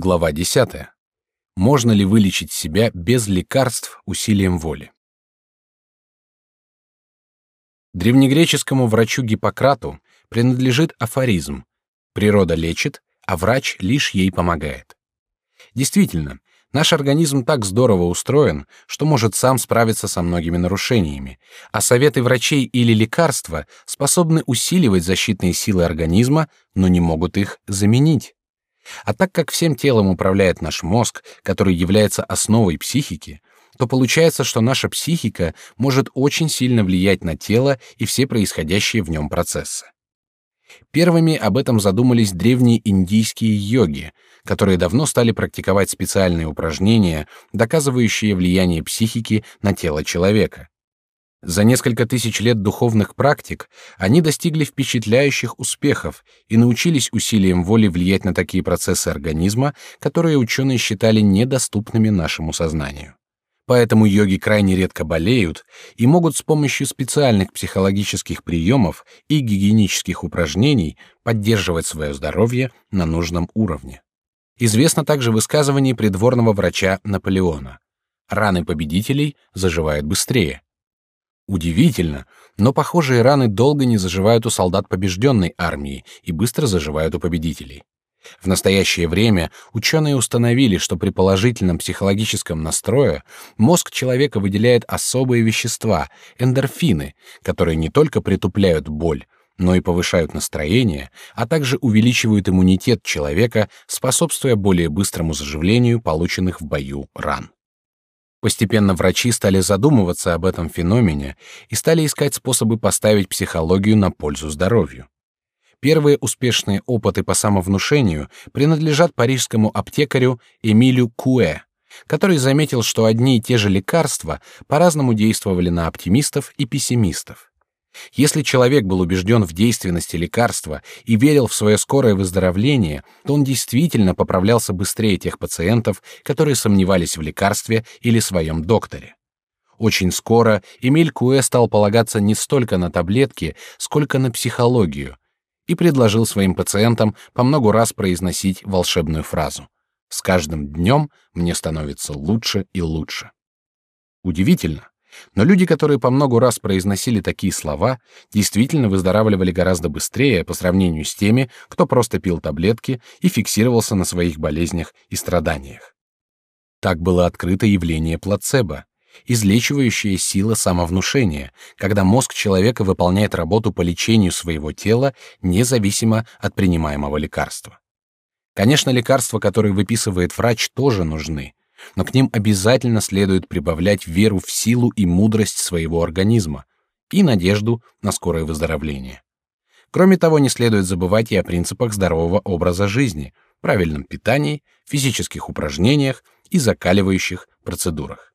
Глава 10. Можно ли вылечить себя без лекарств усилием воли? Древнегреческому врачу Гиппократу принадлежит афоризм: природа лечит, а врач лишь ей помогает. Действительно, наш организм так здорово устроен, что может сам справиться со многими нарушениями, а советы врачей или лекарства способны усиливать защитные силы организма, но не могут их заменить. А так как всем телом управляет наш мозг, который является основой психики, то получается, что наша психика может очень сильно влиять на тело и все происходящие в нем процессы. Первыми об этом задумались древние индийские йоги, которые давно стали практиковать специальные упражнения, доказывающие влияние психики на тело человека. За несколько тысяч лет духовных практик они достигли впечатляющих успехов и научились усилием воли влиять на такие процессы организма, которые ученые считали недоступными нашему сознанию. Поэтому йоги крайне редко болеют и могут с помощью специальных психологических приемов и гигиенических упражнений поддерживать свое здоровье на нужном уровне. Известно также высказывание придворного врача Наполеона: раны победителей заживают быстрее. Удивительно, но похожие раны долго не заживают у солдат побежденной армии и быстро заживают у победителей. В настоящее время ученые установили, что при положительном психологическом настрое мозг человека выделяет особые вещества, эндорфины, которые не только притупляют боль, но и повышают настроение, а также увеличивают иммунитет человека, способствуя более быстрому заживлению полученных в бою ран. Постепенно врачи стали задумываться об этом феномене и стали искать способы поставить психологию на пользу здоровью. Первые успешные опыты по самовнушению принадлежат парижскому аптекарю Эмилю Куэ, который заметил, что одни и те же лекарства по-разному действовали на оптимистов и пессимистов. Если человек был убежден в действенности лекарства и верил в свое скорое выздоровление, то он действительно поправлялся быстрее тех пациентов, которые сомневались в лекарстве или своем докторе. Очень скоро Эмиль Куэ стал полагаться не столько на таблетки, сколько на психологию, и предложил своим пациентам по много раз произносить волшебную фразу: "С каждым днем мне становится лучше и лучше". Удивительно, но люди, которые по много раз произносили такие слова, действительно выздоравливали гораздо быстрее по сравнению с теми, кто просто пил таблетки и фиксировался на своих болезнях и страданиях. Так было открыто явление плацебо, излечивающая сила самовнушения, когда мозг человека выполняет работу по лечению своего тела независимо от принимаемого лекарства. Конечно, лекарства, которые выписывает врач, тоже нужны, но к ним обязательно следует прибавлять веру в силу и мудрость своего организма и надежду на скорое выздоровление. Кроме того, не следует забывать и о принципах здорового образа жизни, правильном питании, физических упражнениях и закаливающих процедурах.